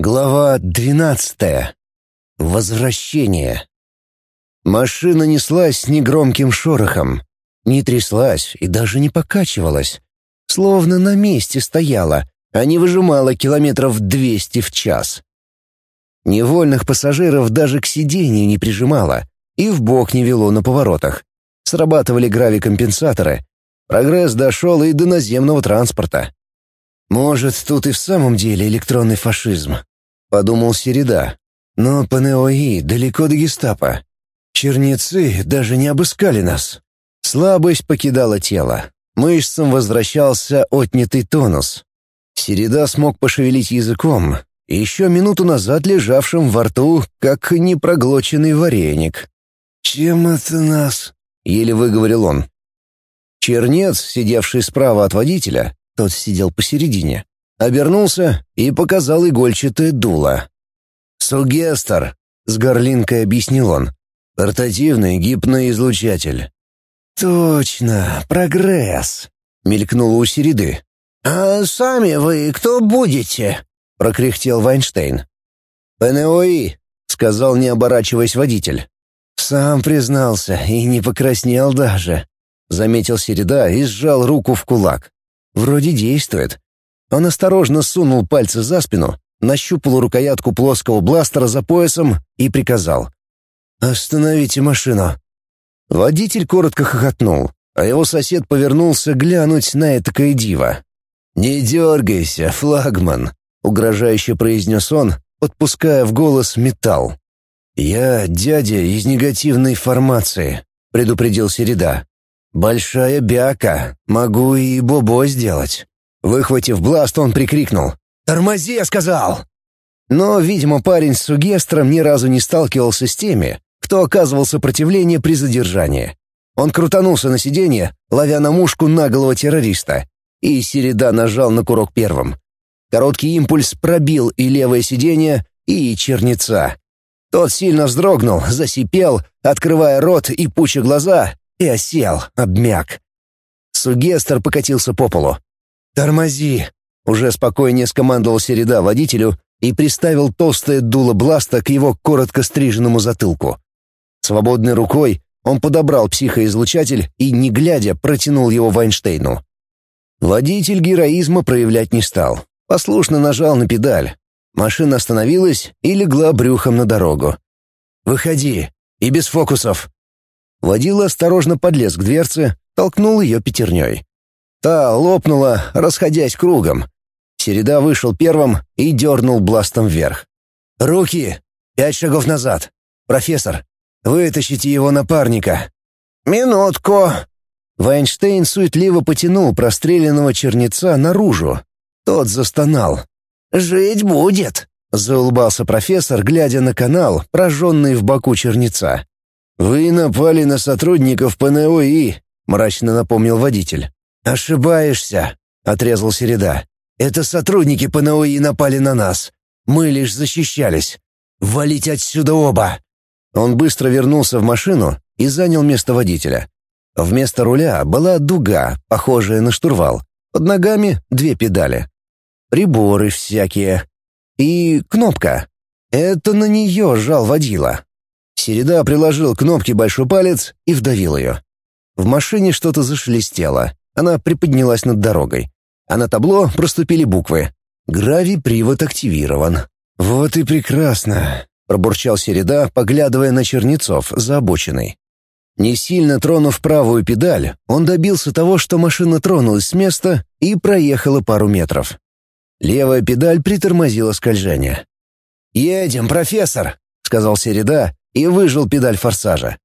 Глава двенадцатая. Возвращение. Машина неслась с негромким шорохом. Не тряслась и даже не покачивалась. Словно на месте стояла, а не выжимала километров двести в час. Невольных пассажиров даже к сиденью не прижимала и в бок не вело на поворотах. Срабатывали гравикомпенсаторы. Прогресс дошел и до наземного транспорта. Может, тут и в самом деле электронный фашизм, подумал Середа. Но ПНОИ далеко до гестапо. Чернецы даже не обыскали нас. Слабость покидала тело. Мышцам возвращался отнятый тонус. Середа смог пошевелить языком, еще минуту назад лежавшим во рту, как непроглоченный вареник. «Чем это нас?» — еле выговорил он. Чернец, сидевший справа от водителя, тот сидел посередине, обернулся и показал игольчатое дуло. «Сугестер», — с горлинкой объяснил он, — «портативный гипноизлучатель». «Точно, прогресс», — мелькнуло у Середы. «А сами вы кто будете?» — прокряхтел Вайнштейн. «ПНОИ», — сказал, не оборачиваясь водитель. «Сам признался и не покраснел даже», — заметил Середа и сжал руку в кулак. «Вроде действует». Он осторожно сунул пальцы за спину, нащупал рукоятку плоского бластера за поясом и приказал. «Остановите машину». Водитель коротко хохотнул, а его сосед повернулся глянуть на этакое диво. «Не дергайся, флагман», — угрожающе произнес он, подпуская в голос металл. «Я дядя из негативной формации», — предупредил Середа. «Большая бяка, могу и бобо сделать». Выхватив бласт, он прикрикнул. «Тормози, я сказал!» Но, видимо, парень с сугестром ни разу не сталкивался с теми, кто оказывал сопротивление при задержании. Он крутанулся на сиденье, ловя на мушку наглого террориста, и Середа нажал на курок первым. Короткий импульс пробил и левое сиденье, и черница. Тот сильно вздрогнул, засипел, открывая рот и пуча глаза, и осел, обмяк. Сугестер покатился по полу. «Тормози!» — уже спокойнее скомандовал Середа водителю и приставил толстое дуло бласта к его коротко стриженному затылку. Свободной рукой он подобрал психоизлучатель и, не глядя, протянул его Вайнштейну. Водитель героизма проявлять не стал. Послушно нажал на педаль. Машина остановилась и легла брюхом на дорогу. «Выходи, и без фокусов!» Водила осторожно подлез к дверце, толкнул ее пятерней. Та лопнула, расходясь кругом. Середа вышел первым и дернул бластом вверх. «Руки! Пять шагов назад! Профессор, вытащите его напарника!» «Минутку!» Вайнштейн суетливо потянул простреленного черница наружу. Тот застонал. «Жить будет!» — заулыбался профессор, глядя на канал, прожженный в боку черница. «Вы напали на сотрудников ПНОИ», — мрачно напомнил водитель. «Ошибаешься», — отрезал Середа. «Это сотрудники ПНОИ напали на нас. Мы лишь защищались. Валить отсюда оба!» Он быстро вернулся в машину и занял место водителя. Вместо руля была дуга, похожая на штурвал. Под ногами две педали. Приборы всякие. И кнопка. Это на нее жал водила. Середа приложил кнопке большой палец и вдавил ее. В машине что-то зашелестело. Она приподнялась над дорогой. А на табло проступили буквы. «Гравий-привод активирован». «Вот и прекрасно», — пробурчал Середа, поглядывая на Чернецов за обочиной. Не сильно тронув правую педаль, он добился того, что машина тронулась с места и проехала пару метров. Левая педаль притормозила скольжение. «Едем, профессор», — сказал Середа и выжил педаль форсажа.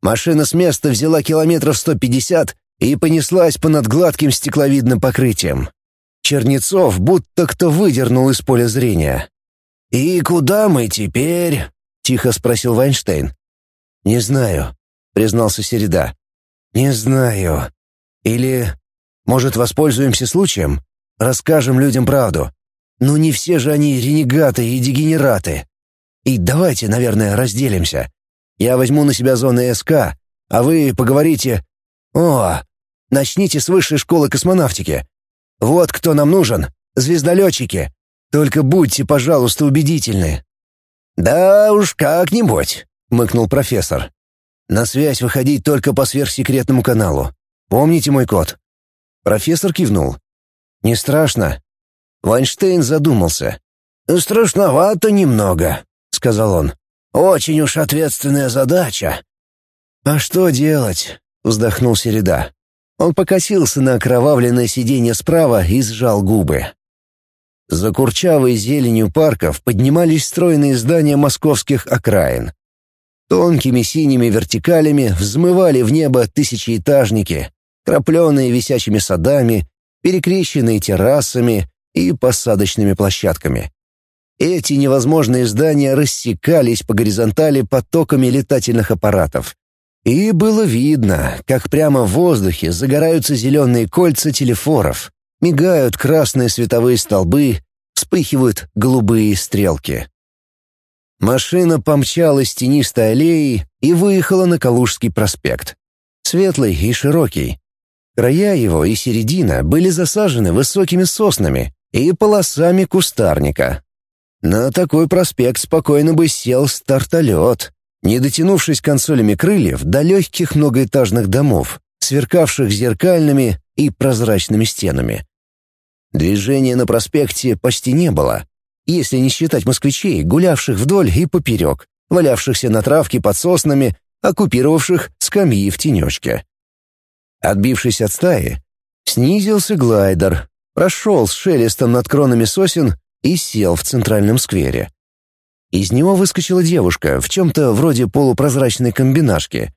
Машина с места взяла километров 150 и понеслась понад гладким стекловидным покрытием. Чернецов будто кто выдернул из поля зрения. «И куда мы теперь?» — тихо спросил Вайнштейн. «Не знаю», — признался Середа. «Не знаю. Или, может, воспользуемся случаем? Расскажем людям правду. Но не все же они ренегаты и дегенераты. И давайте, наверное, разделимся. Я возьму на себя зоны СК, а вы поговорите... О, начните с высшей школы космонавтики. Вот кто нам нужен. Звездолетчики. Только будьте, пожалуйста, убедительны». «Да уж как-нибудь», — мыкнул профессор. «На связь выходить только по сверхсекретному каналу. Помните мой код?» Профессор кивнул. «Не страшно?» Вайнштейн задумался. «Страшновато немного», — сказал он. «Очень уж ответственная задача». «А что делать?» — вздохнул Середа. Он покосился на окровавленное сиденье справа и сжал губы. За курчавой зеленью парков поднимались стройные здания московских окраин. Тонкими синими вертикалями взмывали в небо тысячеэтажники, крапленные висячими садами, перекрещенные террасами и посадочными площадками. Эти невозможные здания рассекались по горизонтали потоками летательных аппаратов. И было видно, как прямо в воздухе загораются зеленые кольца телефоров, мигают красные световые столбы, вспыхивают голубые стрелки. Машина помчалась тенистой аллеей и выехала на Калужский проспект. Светлый и широкий. Края его и середина были засажены высокими соснами и полосами кустарника. На такой проспект спокойно бы сел стартолет, не дотянувшись консолями крыльев до легких многоэтажных домов, сверкавших зеркальными и прозрачными стенами. Движения на проспекте почти не было, если не считать москвичей, гулявших вдоль и поперек, валявшихся на травке под соснами, оккупировавших скамьи в тенечке. Отбившись от стаи, снизился глайдер, прошел с шелестом над кронами сосен и сел в центральном сквере. Из него выскочила девушка в чем-то вроде полупрозрачной комбинашки.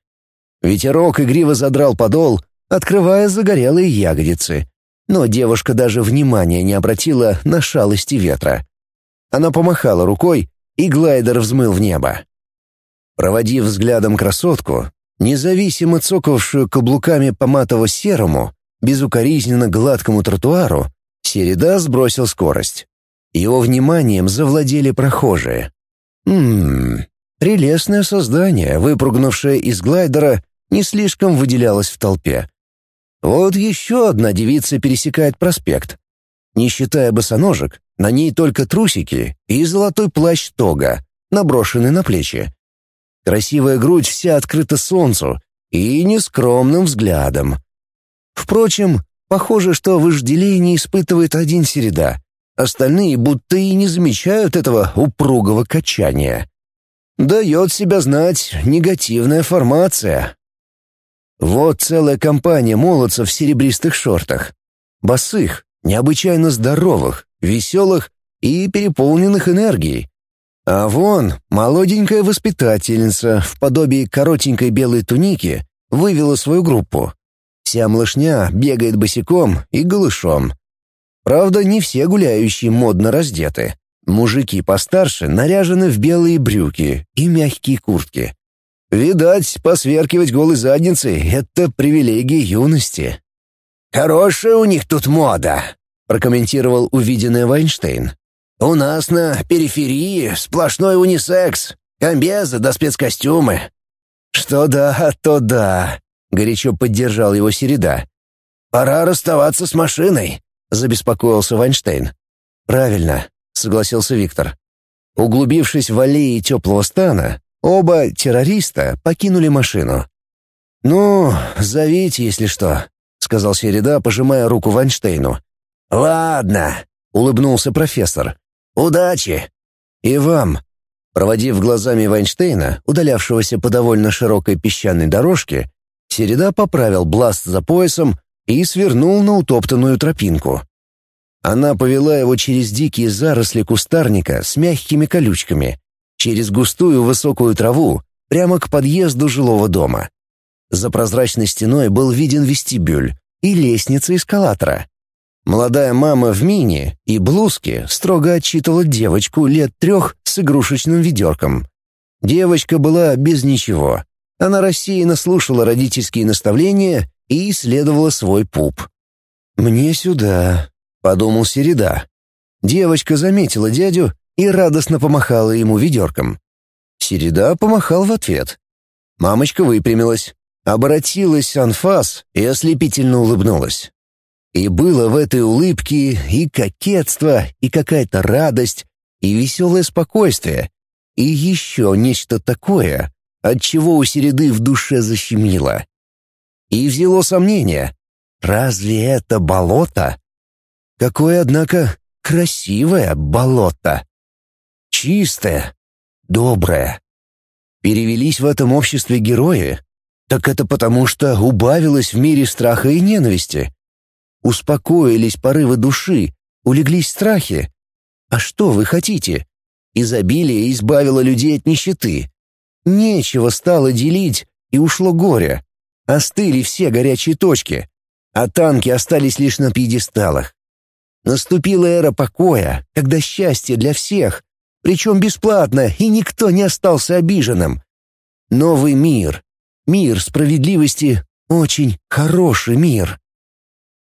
Ветерок игриво задрал подол, открывая загорелые ягодицы, но девушка даже внимания не обратила на шалости ветра. Она помахала рукой, и глайдер взмыл в небо. Проводив взглядом красотку, независимо цокавшую каблуками по матово-серому, безукоризненно гладкому тротуару, Середа сбросил скорость. Его вниманием завладели прохожие. Ммм, прелестное создание, выпрыгнувшее из глайдера, не слишком выделялось в толпе. Вот еще одна девица пересекает проспект. Не считая босоножек, на ней только трусики и золотой плащ тога, наброшенный на плечи. Красивая грудь вся открыта солнцу и нескромным взглядом. Впрочем, похоже, что вожделение испытывает один середа. Остальные будто и не замечают этого упругого качания. Дает себя знать негативная формация. Вот целая компания молодцев в серебристых шортах. Босых, необычайно здоровых, веселых и переполненных энергией. А вон молоденькая воспитательница в подобии коротенькой белой туники вывела свою группу. Вся малышня бегает босиком и голышом. Правда, не все гуляющие модно раздеты. Мужики постарше наряжены в белые брюки и мягкие куртки. Видать, посверкивать голой задницей — это привилегия юности. «Хорошая у них тут мода», — прокомментировал увиденный Вайнштейн. «У нас на периферии сплошной унисекс, комбезы да спецкостюмы». «Что да, то да», — горячо поддержал его Середа. «Пора расставаться с машиной», — забеспокоился Вайнштейн. «Правильно», — согласился Виктор. Углубившись в аллеи теплого стана, оба террориста покинули машину. «Ну, зовите, если что», — сказал Середа, пожимая руку Вайнштейну. «Ладно», — улыбнулся профессор. «Удачи!» «И вам!» Проводив глазами Вайнштейна, удалявшегося по довольно широкой песчаной дорожке, Середа поправил бласт за поясом и свернул на утоптанную тропинку. Она повела его через дикие заросли кустарника с мягкими колючками, через густую высокую траву, прямо к подъезду жилого дома. За прозрачной стеной был виден вестибюль и лестница эскалатора. Молодая мама в мини и блузке строго отчитывала девочку лет трех с игрушечным ведерком. Девочка была без ничего. Она рассеянно слушала родительские наставления и исследовала свой пуп. «Мне сюда», — подумал Середа. Девочка заметила дядю и радостно помахала ему ведерком. Середа помахал в ответ. Мамочка выпрямилась, обратилась анфас и ослепительно улыбнулась. И было в этой улыбке и кокетство, и какая-то радость, и веселое спокойствие, и еще нечто такое, от чего у Середы в душе защемило. И взяло сомнение. Разве это болото? Какое, однако, красивое болото. Чистое, доброе. Перевелись в этом обществе герои? Так это потому, что убавилось в мире страха и ненависти. Успокоились порывы души, улеглись страхи. А что вы хотите? Изобилие избавило людей от нищеты. Нечего стало делить, и ушло горе. Остыли все горячие точки, а танки остались лишь на пьедесталах. Наступила эра покоя, когда счастье для всех, причем бесплатно, и никто не остался обиженным. Новый мир, мир справедливости, очень хороший мир.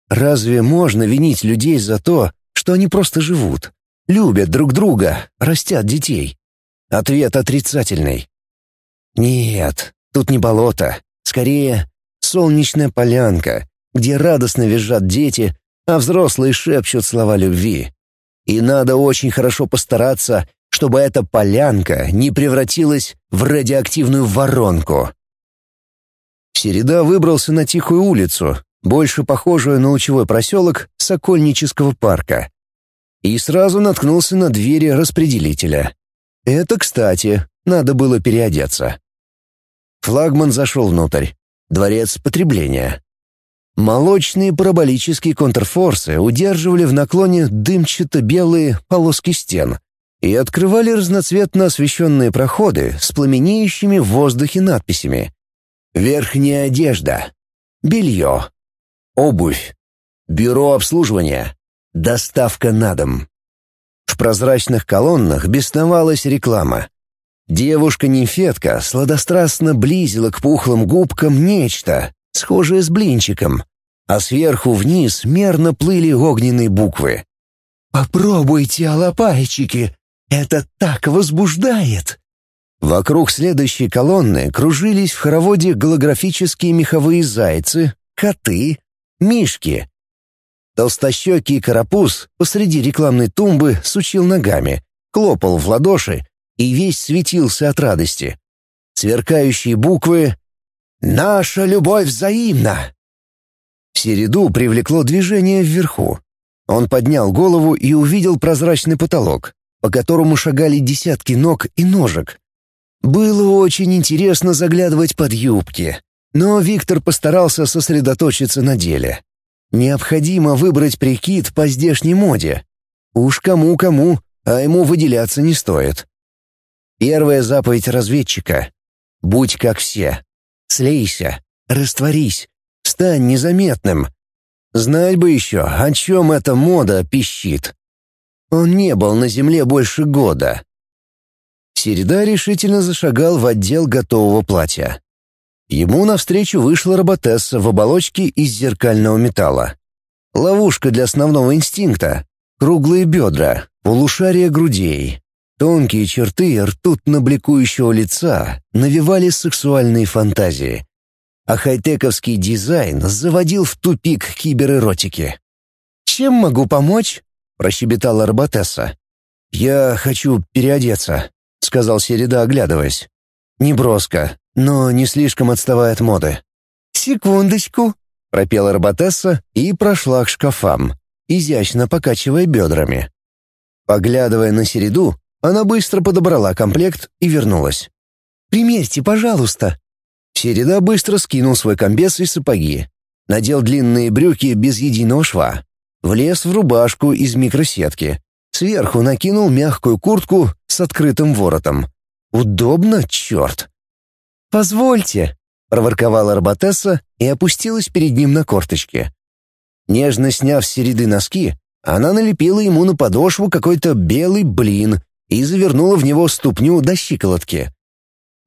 Разве можно винить людей за то, что они просто живут, любят друг друга, растят детей? Ответ отрицательный. Нет, тут не болото, скорее солнечная полянка, где радостно визжат дети, а взрослые шепчут слова любви. И надо очень хорошо постараться, чтобы эта полянка не превратилась в радиоактивную воронку. Середа выбрался на тихую улицу, больше похожую на лучевой проселок Сокольнического парка. И сразу наткнулся на двери распределителя. Это, кстати, надо было переодеться. Флагман зашел внутрь. Дворец потребления. Молочные параболические контрфорсы удерживали в наклоне дымчато-белые полоски стен и открывали разноцветно освещенные проходы с пламенеющими в воздухе надписями. Верхняя одежда. Белье. Обувь. Бюро обслуживания. Доставка на дом. В прозрачных колоннах бесновалась реклама. Девушка-нимфетка сладострастно близила к пухлым губкам нечто, схожее с блинчиком, а сверху вниз мерно плыли огненные буквы. «Попробуйте, алапайчики! Это так возбуждает!» Вокруг следующей колонны кружились в хороводе голографические меховые зайцы, коты, мишки. Толстощекий карапуз посреди рекламной тумбы сучил ногами, хлопал в ладоши и весь светился от радости. Сверкающие буквы «Наша любовь взаимна!» Середу привлекло движение вверху. Он поднял голову и увидел прозрачный потолок, по которому шагали десятки ног и ножек. Было очень интересно заглядывать под юбки, но Виктор постарался сосредоточиться на деле. Необходимо выбрать прикид по здешней моде. Уж кому-кому, а ему выделяться не стоит. Первая заповедь разведчика — будь как все. Слейся, растворись, стань незаметным. Знать бы еще, о чем эта мода пищит. Он не был на земле больше года. Середа решительно зашагал в отдел готового платья. Ему навстречу вышла роботесса в оболочке из зеркального металла. Ловушка для основного инстинкта. Круглые бедра, полушария грудей, Тонкие черты ртутно-бликующего лица навевали сексуальные фантазии, а хай-тековский дизайн заводил в тупик киберэротики. «Чем могу помочь?» — прощебетала Роботесса. «Я хочу переодеться», — сказал Середа, оглядываясь. «Неброско, но не слишком отставая от моды». «Секундочку», — пропела Роботесса и прошла к шкафам, изящно покачивая бедрами. Поглядывая на Середу, она быстро подобрала комплект и вернулась. «Примерьте, пожалуйста». Середа быстро скинул свой комбез и сапоги. Надел длинные брюки без единого шва. Влез в рубашку из микросетки. Сверху накинул мягкую куртку с открытым воротом. Удобно, черт. «Позвольте», — проворковала Роботесса и опустилась перед ним на корточки. Нежно сняв с середы носки, она налепила ему на подошву какой-то белый блин и завернула в него ступню до щиколотки.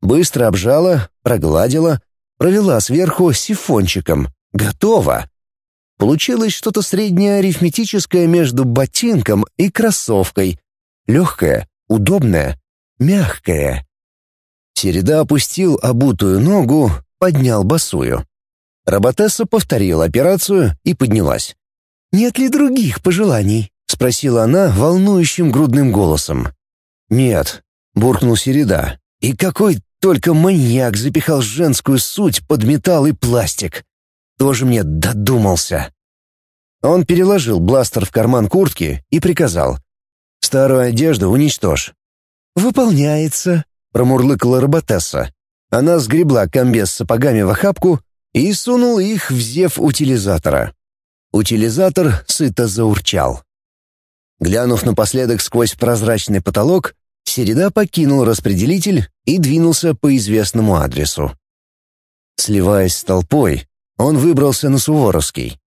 Быстро обжала, прогладила, провела сверху сифончиком. Готово. Получилось что-то среднее арифметическое между ботинком и кроссовкой. Легкое, удобное, мягкое. Середа опустил обутую ногу, поднял босую. Роботесса повторила операцию и поднялась. «Нет ли других пожеланий?» — спросила она волнующим грудным голосом. «Нет», — буркнул Середа. «И какой только маньяк запихал женскую суть под металл и пластик. Тоже мне додумался». Он переложил бластер в карман куртки и приказал. «Старую одежду уничтожь». «Выполняется», — промурлыкала роботесса. Она сгребла комбез сапогами в охапку и сунула их в зев утилизатора. Утилизатор сыто заурчал. Глянув напоследок сквозь прозрачный потолок, Середа покинул распределитель и двинулся по известному адресу. Сливаясь с толпой, он выбрался на Суворовский.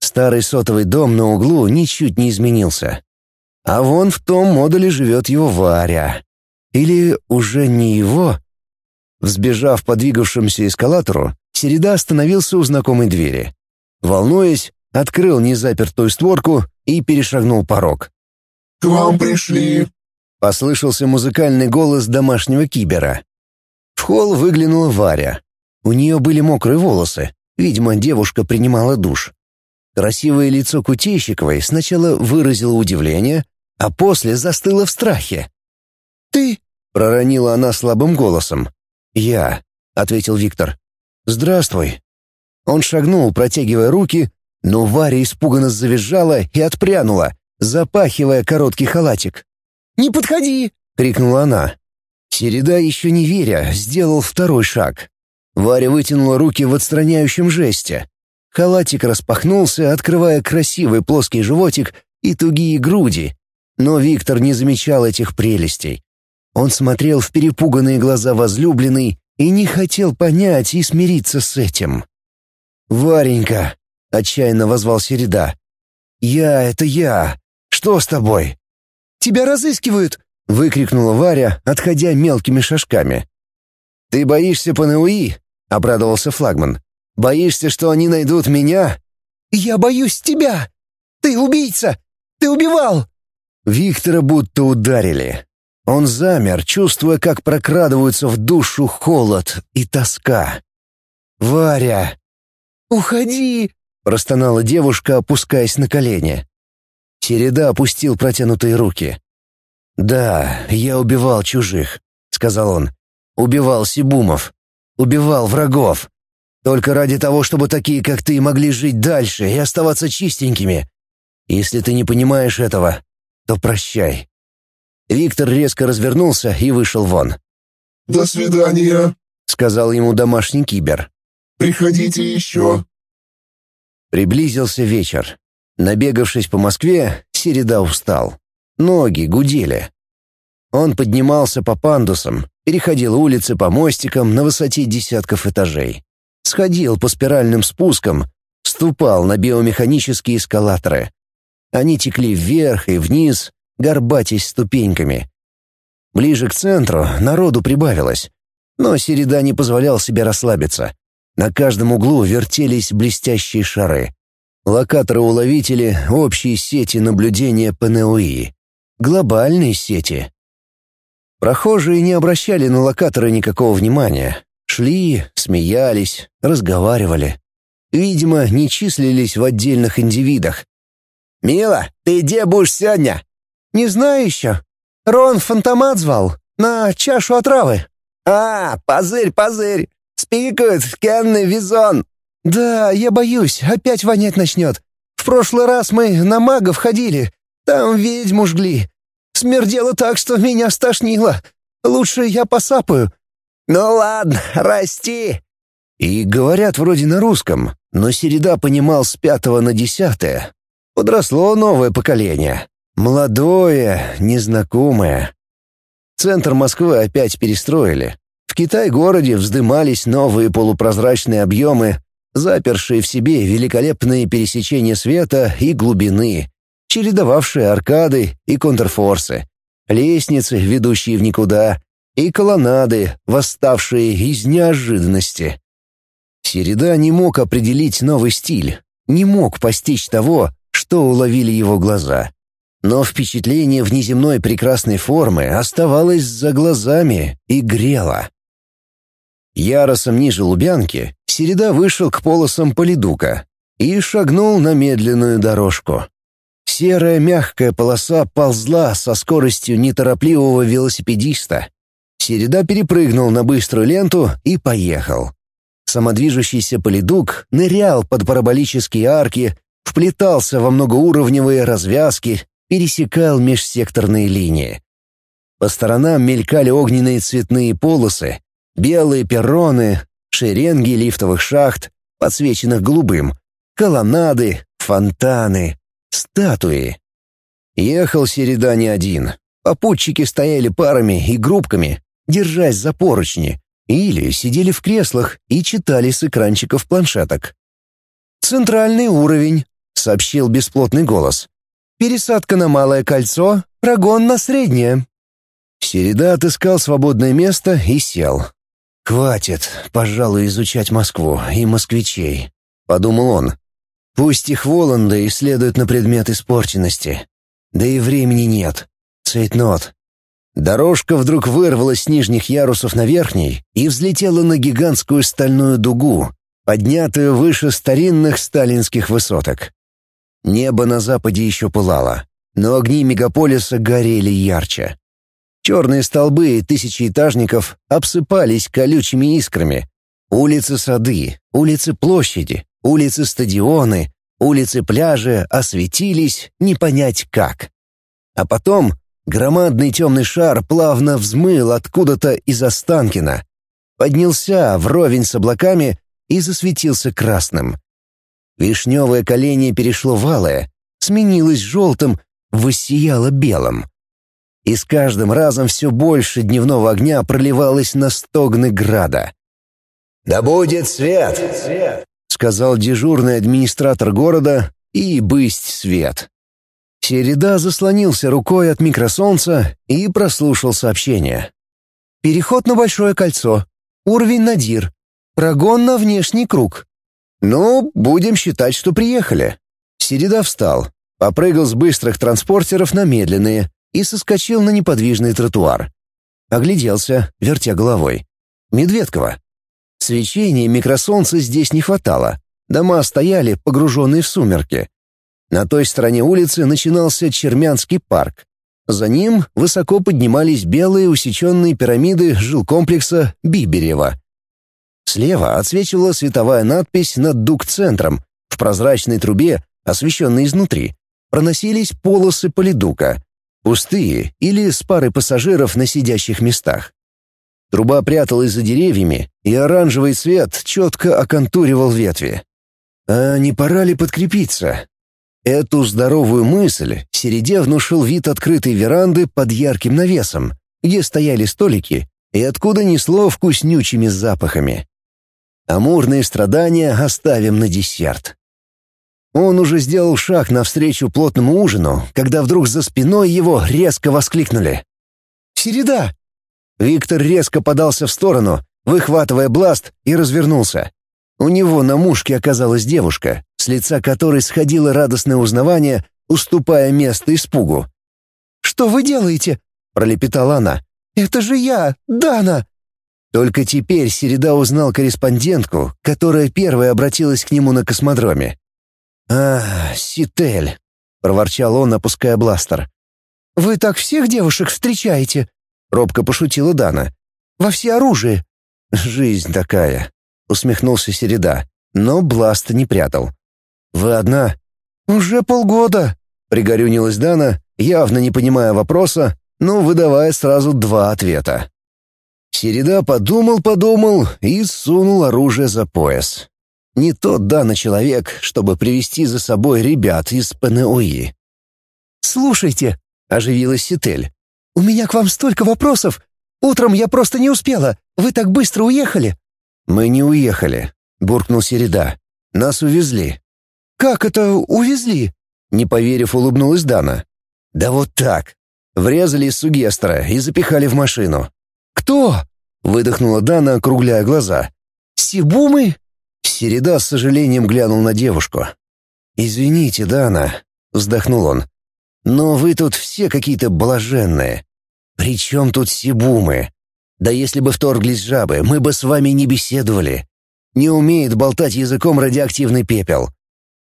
Старый сотовый дом на углу ничуть не изменился. А вон в том модуле живет его Варя. Или уже не его? Взбежав по двигавшемуся эскалатору, Середа остановился у знакомой двери. Волнуясь, открыл незапертую створку и перешагнул порог. «К вам пришли!» — послышался музыкальный голос домашнего кибера. В холл выглянула Варя. У нее были мокрые волосы. Видимо, девушка принимала душ. Красивое лицо Кутейщиковой сначала выразило удивление, а после застыло в страхе. «Ты?» — проронила она слабым голосом. «Я», — ответил Виктор. «Здравствуй». Он шагнул, протягивая руки, но Варя испуганно завизжала и отпрянула, запахивая короткий халатик. «Не подходи!» — крикнула она. Середа, еще не веря, сделал второй шаг. Варя вытянула руки в отстраняющем жесте. Халатик распахнулся, открывая красивый плоский животик и тугие груди. Но Виктор не замечал этих прелестей. Он смотрел в перепуганные глаза возлюбленной и не хотел понять и смириться с этим. «Варенька!» — отчаянно возвал Середа. «Я — это я! Что с тобой?» «Тебя разыскивают!» — выкрикнула Варя, отходя мелкими шажками. «Ты боишься ПНУИ?» — обрадовался флагман. «Боишься, что они найдут меня?» «Я боюсь тебя! Ты убийца! Ты убивал!» Виктора будто ударили. Он замер, чувствуя, как прокрадываются в душу холод и тоска. «Варя!» «Уходи!» — простонала девушка, опускаясь на колени. Середа опустил протянутые руки. «Да, я убивал чужих», — сказал он. «Убивал Сибумов. Убивал врагов. Только ради того, чтобы такие, как ты, могли жить дальше и оставаться чистенькими. Если ты не понимаешь этого, то прощай». Виктор резко развернулся и вышел вон. «До свидания», — сказал ему домашний кибер. «Приходите еще». Приблизился вечер. Набегавшись по Москве, Середа устал. Ноги гудели. Он поднимался по пандусам, переходил улицы по мостикам на высоте десятков этажей. Сходил по спиральным спускам, ступал на биомеханические эскалаторы. Они текли вверх и вниз, горбатясь ступеньками. Ближе к центру народу прибавилось, но Середа не позволял себе расслабиться. На каждом углу вертелись блестящие шары. Локаторы-уловители — общие сети наблюдения ПНОИ. Глобальные сети. Прохожие не обращали на локаторы никакого внимания. Шли, смеялись, разговаривали. Видимо, не числились в отдельных индивидах. «Мила, ты где будешь сегодня?» «Не знаю еще. Рон фантомат звал. На чашу отравы». «А, позырь, позырь. Спикают, кенный визон». «Да, я боюсь, опять вонять начнет. В прошлый раз мы на магов ходили. Там ведьму жгли. Смердело так, что меня стошнило. Лучше я посапаю». «Ну ладно, расти». И говорят вроде на русском, но Середа понимал с пятого на десятое. Подросло новое поколение. Молодое, незнакомое. Центр Москвы опять перестроили. В Китай-городе вздымались новые полупрозрачные объемы, запершие в себе великолепные пересечения света и глубины, чередовавшие аркады и контрфорсы, лестницы, ведущие в никуда, и колоннады, восставшие из неожиданности. Середа не мог определить новый стиль, не мог постичь того, что уловили его глаза. Но впечатление внеземной прекрасной формы оставалось за глазами и грело. Яросом ниже Лубянки Середа вышел к полосам Полидука. и шагнул на медленную дорожку. Серая мягкая полоса ползла со скоростью неторопливого велосипедиста. Середа перепрыгнул на быструю ленту и поехал. Самодвижущийся полидук нырял под параболические арки, вплетался во многоуровневые развязки, пересекал межсекторные линии. По сторонам мелькали огненные цветные полосы, белые перроны, шеренги лифтовых шахт, подсвеченных голубым, колоннады, фонтаны, статуи. Ехал Середа не один. Попутчики стояли парами и группками, держась за поручни, или сидели в креслах и читали с экранчиков планшеток. «Центральный уровень», — сообщил бесплотный голос. «Пересадка на малое кольцо, прогон на среднее». Середа отыскал свободное место и сел. «Хватит, пожалуй, изучать Москву и москвичей», — подумал он. «Пусть их Воланда исследуют на предмет испорченности. Да и времени нет. Цейтнот, Дорожка вдруг вырвалась с нижних ярусов на верхний и взлетела на гигантскую стальную дугу, поднятую выше старинных сталинских высоток. Небо на западе еще пылало, но огни мегаполиса горели ярче. Черные столбы тысячеэтажников обсыпались колючими искрами. Улицы сады, улицы площади, улицы стадионы, улицы пляжа осветились не понять как. А потом Громадный темный шар плавно взмыл откуда-то из Останкина, поднялся вровень с облаками и засветился красным. Вишневое колени перешло в алое, сменилось желтым, воссияло белым. И с каждым разом все больше дневного огня проливалось на стогны града. «Да будет свет!» — сказал дежурный администратор города, и бысть свет. Середа заслонился рукой от микросолнца и прослушал сообщение. «Переход на Большое кольцо. Уровень Надир. Прогон на внешний круг. Ну, будем считать, что приехали». Середа встал, попрыгал с быстрых транспортеров на медленные и соскочил на неподвижный тротуар. Огляделся, вертя головой. Медведково. Свечения микросолнца здесь не хватало. Дома стояли, погруженные в сумерки. На той стороне улицы начинался Чермянский парк. За ним высоко поднимались белые усеченные пирамиды жилкомплекса Биберева. Слева отсвечивала световая надпись над дуг-центром. В прозрачной трубе, освещенной изнутри, проносились полосы полидука. Пустые или с парой пассажиров на сидящих местах. Труба пряталась за деревьями, и оранжевый цвет четко оконтуривал ветви. А не пора ли подкрепиться? Эту здоровую мысль Середе внушил вид открытой веранды под ярким навесом, где стояли столики и откуда несло вкуснючими запахами. Амурные страдания оставим на десерт. Он уже сделал шаг навстречу плотному ужину, когда вдруг за спиной его резко воскликнули. «Середа!» Виктор резко подался в сторону, выхватывая бласт, и развернулся. У него на мушке оказалась девушка, с лица которой сходило радостное узнавание, уступая место испугу. «Что вы делаете?» — пролепетала она. «Это же я, Дана!» Только теперь Середа узнал корреспондентку, которая первой обратилась к нему на космодроме. «А, Ситель», — проворчал он, опуская бластер. «Вы так всех девушек встречаете?» — робко пошутила Дана. «Во всеоружии». «Жизнь такая», — усмехнулся Середа, но бласта не прятал. «Вы одна?» «Уже полгода», — пригорюнилась Дана, явно не понимая вопроса, но выдавая сразу два ответа. Середа подумал-подумал и сунул оружие за пояс. Не тот Дана человек, чтобы привести за собой ребят из ПНОИ. «Слушайте», — оживилась Ситель, — «у меня к вам столько вопросов. Утром я просто не успела. Вы так быстро уехали». «Мы не уехали», — буркнул Середа. «Нас увезли». «Как это увезли?» Не поверив, улыбнулась Дана. «Да вот так. Врезали из сугестра и запихали в машину». «Кто?» — выдохнула Дана, округляя глаза. «Сибумы?» Середа с сожалением глянул на девушку. «Извините, Дана», — вздохнул он. «Но вы тут все какие-то блаженные. При чем тут Сибумы? Да если бы вторглись жабы, мы бы с вами не беседовали. Не умеет болтать языком радиоактивный пепел.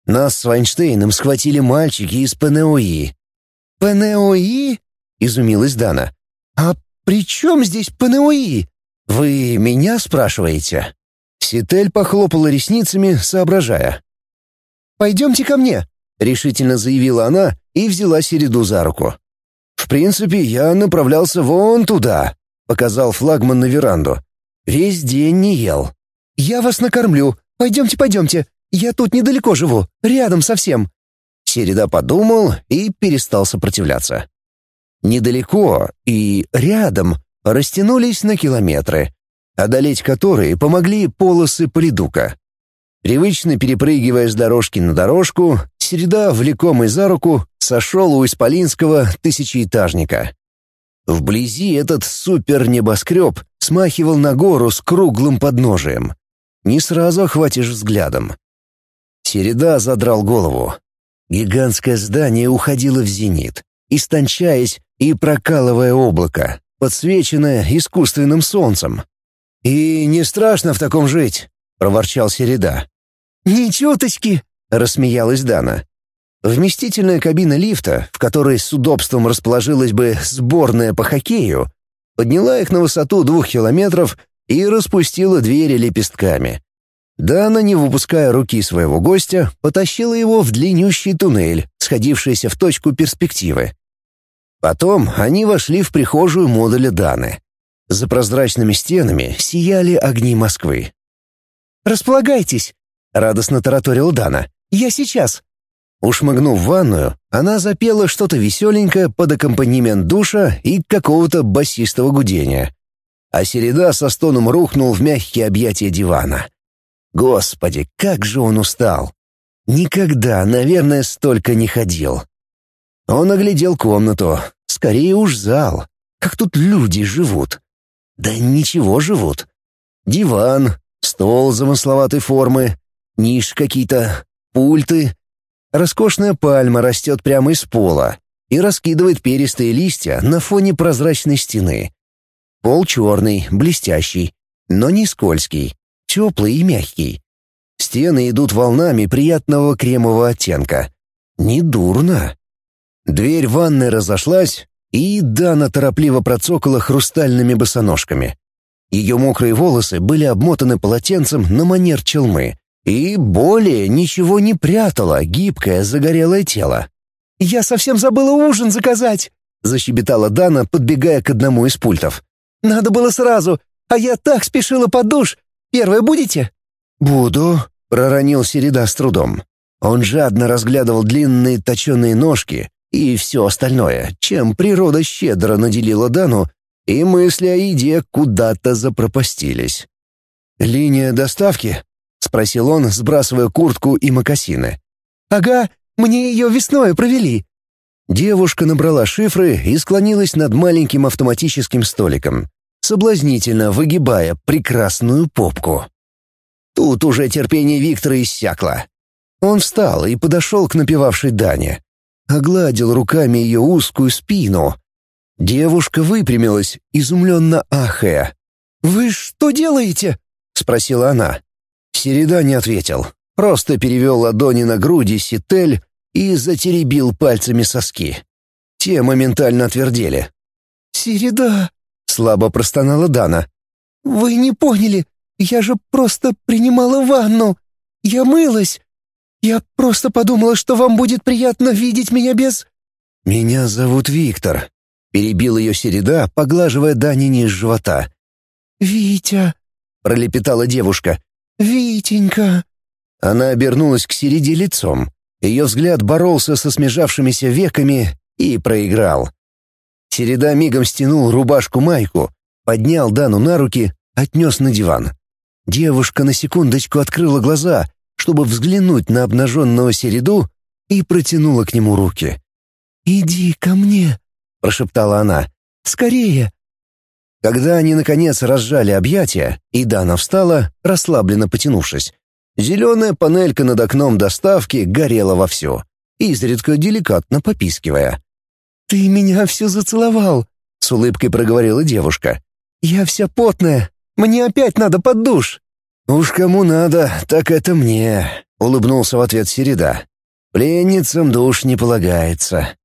Нас с Вайнштейном схватили мальчики из ПНОИ. «ПНОИ?» — изумилась Дана. «А при чем здесь ПНОИ?» «Вы меня спрашиваете?» Ситель похлопала ресницами, соображая. «Пойдемте ко мне», — решительно заявила она и взяла Середу за руку. «В принципе, я направлялся вон туда», — показал флагман на веранду. «Весь день не ел». «Я вас накормлю. Пойдемте, пойдемте. Я тут недалеко живу, рядом совсем». Середа подумал и перестал сопротивляться. Недалеко и рядом растянулись на километры, одолеть которые помогли полосы полидука. Привычно перепрыгивая с дорожки на дорожку, Середа, влекомый за руку, сошел у исполинского тысячеэтажника. Вблизи этот супер-небоскреб смахивал на гору с круглым подножием. Не сразу охватишь взглядом. Середа задрал голову. Гигантское здание уходило в зенит, истончаясь и прокалывая облако, подсвеченное искусственным солнцем. «И не страшно в таком жить», — проворчал Середа. «Ни чуточки!» — рассмеялась Дана. Вместительная кабина лифта, в которой с удобством расположилась бы сборная по хоккею, подняла их на высоту двух километров и распустила двери лепестками. Дана, не выпуская руки своего гостя, потащила его в длиннющий туннель, сходившийся в точку перспективы. Потом они вошли в прихожую модуля Даны. За прозрачными стенами сияли огни Москвы. «Располагайтесь», — радостно тараторил Дана. «Я сейчас». Ушмыгнув в ванную, она запела что-то веселенькое под аккомпанемент душа и какого-то басистого гудения. А Середа со стоном рухнул в мягкие объятия дивана. Господи, как же он устал! Никогда, наверное, столько не ходил. Он оглядел комнату, скорее уж зал. Как тут люди живут? Да ничего живут. Диван, стол замысловатой формы, ниш какие-то, пульты. Роскошная пальма растет прямо из пола и раскидывает перистые листья на фоне прозрачной стены. Пол черный, блестящий, но не скользкий, теплый и мягкий. Стены идут волнами приятного кремового оттенка. Недурно. Дверь ванной разошлась, и Дана торопливо процокала хрустальными босоножками. Ее мокрые волосы были обмотаны полотенцем на манер челмы, и более ничего не прятало гибкое загорелое тело. «Я совсем забыла ужин заказать!» — защебетала Дана, подбегая к одному из пультов. «Надо было сразу, а я так спешила под душ. Первое будете?» «Буду», — проронил Середа с трудом. Он жадно разглядывал длинные точеные ножки, и все остальное, чем природа щедро наделила Дану, и мысли о еде куда-то запропастились. «Линия доставки?» — спросил он, сбрасывая куртку и мокасины. «Ага, мне ее весной провели». Девушка набрала шифры и склонилась над маленьким автоматическим столиком, соблазнительно выгибая прекрасную попку. Тут уже терпение Виктора иссякло. Он встал и подошел к напевавшей Дане огладил руками ее узкую спину. Девушка выпрямилась, изумленно ахая. «Вы что делаете?» — спросила она. Середа не ответил, просто перевел ладони на груди ситель и затеребил пальцами соски. Те моментально отвердели. «Середа!» — слабо простонала Дана. «Вы не поняли, я же просто принимала ванну. Я мылась. Я просто подумала, что вам будет приятно видеть меня без...» «Меня зовут Виктор», — перебил ее Середа, поглаживая Дани низ живота. «Витя», — пролепетала девушка. «Витенька». Она обернулась к Середе лицом. Ее взгляд боролся со смежавшимися веками и проиграл. Середа мигом стянул рубашку-майку, поднял Дану на руки, отнес на диван. Девушка на секундочку открыла глаза, чтобы взглянуть на обнаженного Середу, и протянула к нему руки. «Иди ко мне», — прошептала она. «Скорее!» Когда они, наконец, разжали объятия, и Дана встала, расслабленно потянувшись, зеленая панелька над окном доставки горела вовсю, изредка деликатно попискивая. «Ты меня всю зацеловал», — с улыбкой проговорила девушка. «Я вся потная. Мне опять надо под душ». «Уж кому надо, так это мне», — улыбнулся в ответ Середа. «Пленницам душ не полагается».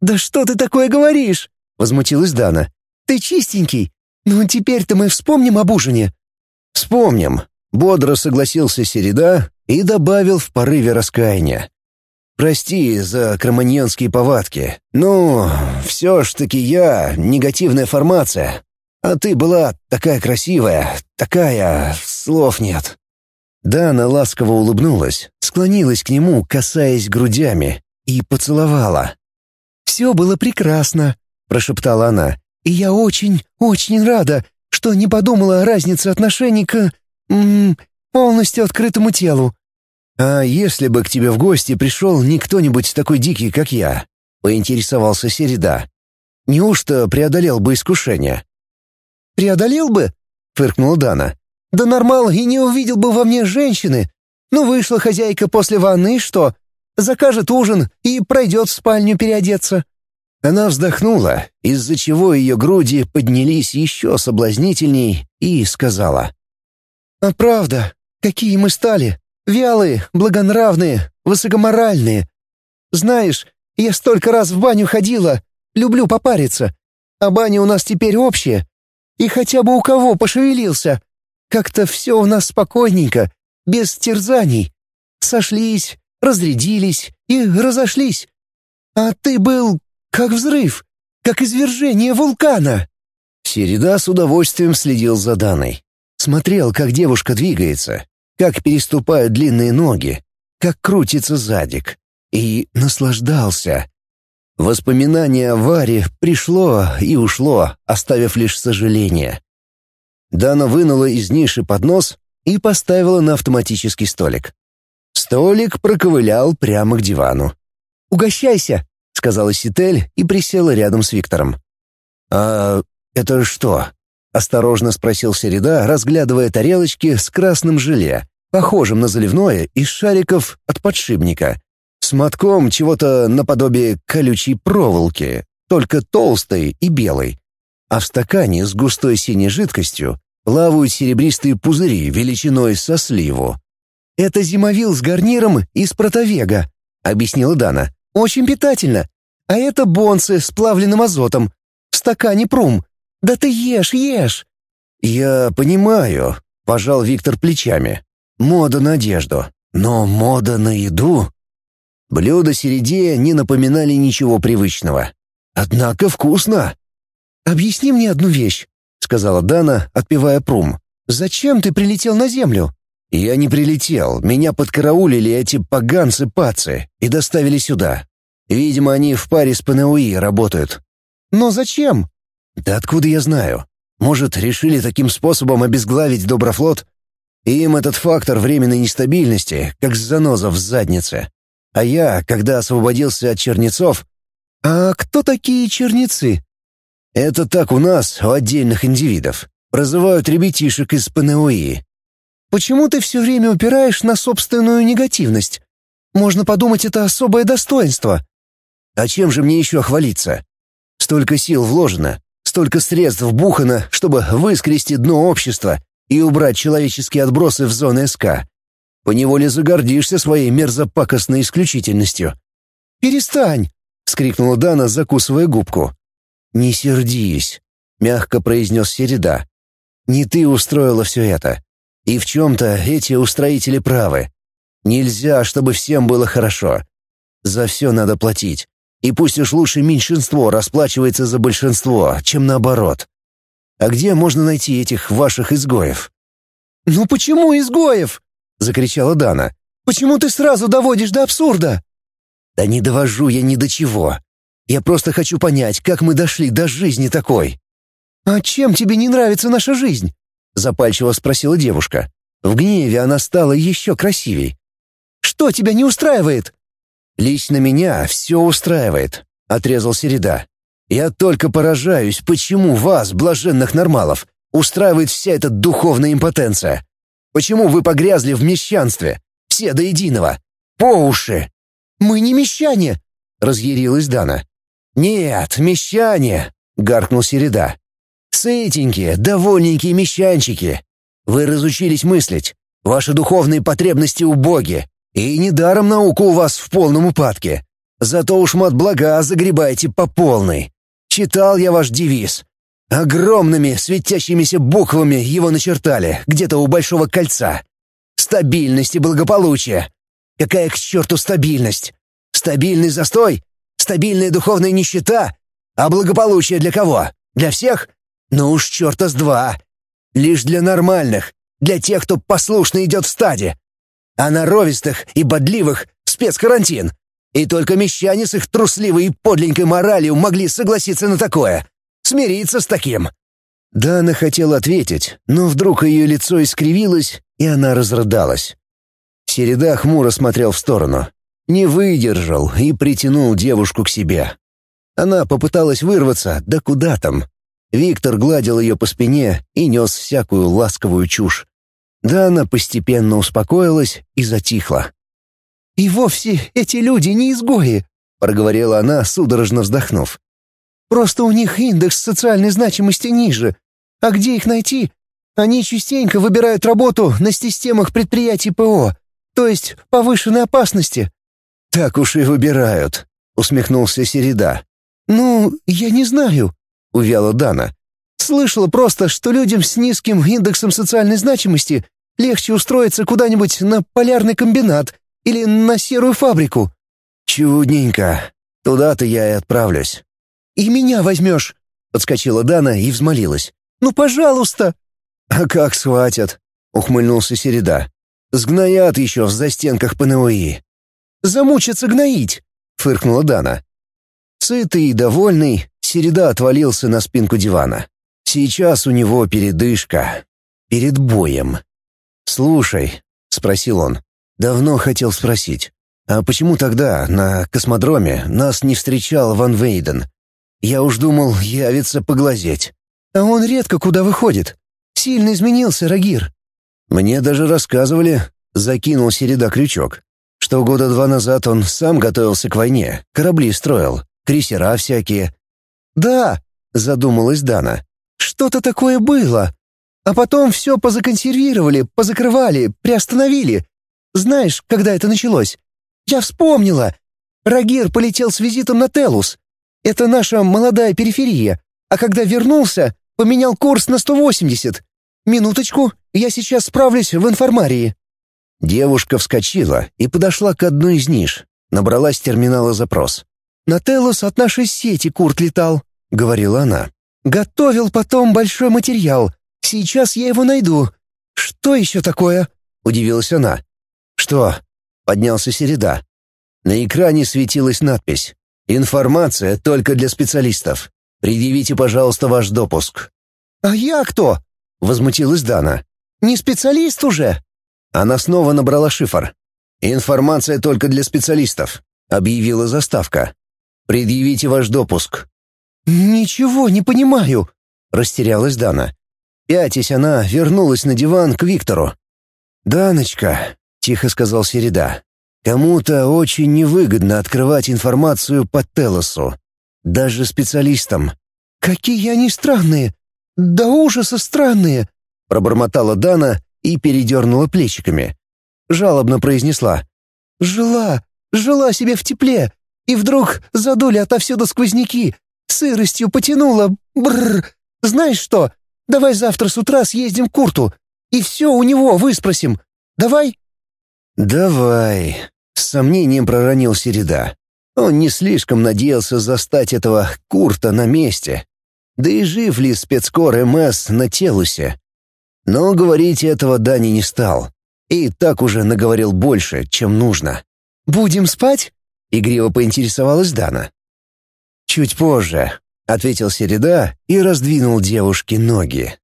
«Да что ты такое говоришь?» — возмутилась Дана. «Ты чистенький. Ну, теперь-то мы вспомним об ужине». «Вспомним», — бодро согласился Середа и добавил в порыве раскаяния. «Прости за кроманьонские повадки. Ну, все ж таки я — негативная формация. А ты была такая красивая, такая... слов нет». Дана ласково улыбнулась, склонилась к нему, касаясь грудями, и поцеловала. «Все было прекрасно», — прошептала она. «И я очень, очень рада, что не подумала о разнице отношений к... М -м, полностью открытому телу». «А если бы к тебе в гости пришел не кто-нибудь такой дикий, как я?» — поинтересовался Середа. «Неужто преодолел бы искушение?» «Преодолел бы?» — фыркнула Дана. «Да нормал и не увидел бы во мне женщины. Ну, вышла хозяйка после ванны, что? Закажет ужин и пройдет в спальню переодеться». Она вздохнула, из-за чего ее груди поднялись еще соблазнительней, и сказала. «А правда, какие мы стали? Вялые, благонравные, высокоморальные. Знаешь, я столько раз в баню ходила, люблю попариться. А баня у нас теперь общая. И хотя бы у кого пошевелился. Как-то все у нас спокойненько, без терзаний. Сошлись, разрядились и разошлись. А ты был как взрыв, как извержение вулкана. Середа с удовольствием следил за Даной. Смотрел, как девушка двигается, как переступают длинные ноги, как крутится задик. И наслаждался. Воспоминание о Варе пришло и ушло, оставив лишь сожаление. Дана вынула из ниши поднос и поставила на автоматический столик. Столик проковылял прямо к дивану. «Угощайся», — сказала Ситель и присела рядом с Виктором. «А это что?» — осторожно спросил Середа, разглядывая тарелочки с красным желе, похожим на заливное из шариков от подшипника, с мотком чего-то наподобие колючей проволоки, только толстой и белой. А в стакане с густой синей жидкостью плавают серебристые пузыри величиной со сливу. «Это зимовил с гарниром из протовега», — объяснила Дана. «Очень питательно. А это бонсы с плавленным азотом. В стакане прум. Да ты ешь, ешь!» «Я понимаю», — пожал Виктор плечами. «Мода на одежду. Но мода на еду...» Блюда середе не напоминали ничего привычного. Однако вкусно. «Объясни мне одну вещь», — сказала Дана, отпивая прум. «Зачем ты прилетел на Землю?» Я не прилетел, меня подкараулили эти поганцы-пацы и доставили сюда. Видимо, они в паре с ПНУИ работают. Но зачем? Да откуда я знаю? Может, решили таким способом обезглавить Доброфлот? Им этот фактор временной нестабильности, как заноза в заднице. А я, когда освободился от чернецов... А кто такие черницы? Это так у нас, у отдельных индивидов. Прозывают ребятишек из ПНУИ. Почему ты все время упираешь на собственную негативность? Можно подумать, это особое достоинство. А чем же мне еще хвалиться? Столько сил вложено, столько средств вбухано, чтобы выскрести дно общества и убрать человеческие отбросы в зоны СК. Поневоле загордишься своей мерзопакостной исключительностью. «Перестань!» — вскрикнула Дана, закусывая губку. «Не сердись», — мягко произнес Середа. «Не ты устроила все это. И в чем-то эти устроители правы. Нельзя, чтобы всем было хорошо. За все надо платить. И пусть уж лучше меньшинство расплачивается за большинство, чем наоборот. А где можно найти этих ваших изгоев?» «Ну почему изгоев?» — закричала Дана. «Почему ты сразу доводишь до абсурда?» «Да не довожу я ни до чего. Я просто хочу понять, как мы дошли до жизни такой». «А чем тебе не нравится наша жизнь?» запальчиво спросила девушка. В гневе она стала еще красивей. «Что тебя не устраивает?» «Лично меня все устраивает», — отрезал Середа. «Я только поражаюсь, почему вас, блаженных нормалов, устраивает вся эта духовная импотенция. Почему вы погрязли в мещанстве? Все до единого. По уши!» «Мы не мещане!» — разъярилась Дана. «Нет, мещане!» — гаркнул Середа. Сытенькие, довольненькие мещанчики. Вы разучились мыслить. Ваши духовные потребности убоги, и недаром наука у вас в полном упадке. Зато уж мат блага загребаете по полной. Читал я ваш девиз. Огромными светящимися буквами его начертали, где-то у Большого кольца. Стабильность и благополучие. Какая к черту стабильность? Стабильный застой? Стабильная духовная нищета? А благополучие для кого? Для всех? Ну уж черта с два. Лишь для нормальных, для тех, кто послушно идет в стаде. А норовистых и бодливых — спецкарантин. И только мещане с их трусливой и подленькой моралью могли согласиться на такое. Смириться с таким. Дана хотела ответить, но вдруг ее лицо искривилось, и она разрыдалась. Середа хмуро смотрел в сторону. Не выдержал и притянул девушку к себе. Она попыталась вырваться, да куда там. Виктор гладил ее по спине и нес всякую ласковую чушь. Да она постепенно успокоилась и затихла. «И вовсе эти люди не изгои», — проговорила она, судорожно вздохнув. «Просто у них индекс социальной значимости ниже. А где их найти? Они частенько выбирают работу на системах предприятий ПО, то есть повышенной опасности». «Так уж и выбирают», — усмехнулся Середа. «Ну, я не знаю», — увяла Дана. «Слышала просто, что людям с низким индексом социальной значимости легче устроиться куда-нибудь на полярный комбинат или на серую фабрику». «Чудненько. Туда-то я и отправлюсь». «И меня возьмешь», — подскочила Дана и взмолилась. «Ну, пожалуйста». «А как схватят?» — ухмыльнулся Середа. «Сгноят еще в застенках ПНОИ». «Замучатся гноить», — фыркнула Дана. Сытый и довольный, Середа отвалился на спинку дивана. Сейчас у него передышка. Перед боем. «Слушай», — спросил он, — давно хотел спросить, а почему тогда на космодроме нас не встречал Ван Вейден? Я уж думал, явится поглазеть. А он редко куда выходит. Сильно изменился, Рагир. Мне даже рассказывали, закинул Середа крючок, что года два назад он сам готовился к войне, корабли строил, крейсера всякие. «Да», — задумалась Дана, — «что-то такое было. А потом все позаконсервировали, позакрывали, приостановили. Знаешь, когда это началось? Я вспомнила. Рагир полетел с визитом на Телус. Это наша молодая периферия. А когда вернулся, поменял курс на 180. Минуточку, я сейчас справлюсь в информарии». Девушка вскочила и подошла к одной из ниш. Набрала с терминала запрос. «На Телус от нашей сети Курт летал», — говорила она. «Готовил потом большой материал. Сейчас я его найду. Что еще такое?» — удивилась она. «Что?» — поднялся Середа. На экране светилась надпись. «Информация только для специалистов. Предъявите, пожалуйста, ваш допуск». «А я кто?» — возмутилась Дана. «Не специалист уже?» Она снова набрала шифр. «Информация только для специалистов», — объявила заставка. Предъявите ваш допуск». «Ничего не понимаю», — растерялась Дана. Пятясь она вернулась на диван к Виктору. «Даночка», — тихо сказал Середа, — «кому-то очень невыгодно открывать информацию по Телосу. Даже специалистам». «Какие они странные! До ужаса странные!» — пробормотала Дана и передернула плечиками. Жалобно произнесла. «Жила, жила себе в тепле, и вдруг задули отовсюду сквозняки, сыростью потянуло. Бррр. Знаешь что? Давай завтра с утра съездим к Курту и все у него выспросим. Давай?» «Давай», — с сомнением проронил Середа. Он не слишком надеялся застать этого Курта на месте. Да и жив ли спецкор МС на Телусе? Но говорить этого Дани не стал. И так уже наговорил больше, чем нужно. «Будем спать?» — игриво поинтересовалась Дана. «Чуть позже», — ответил Середа и раздвинул девушке ноги.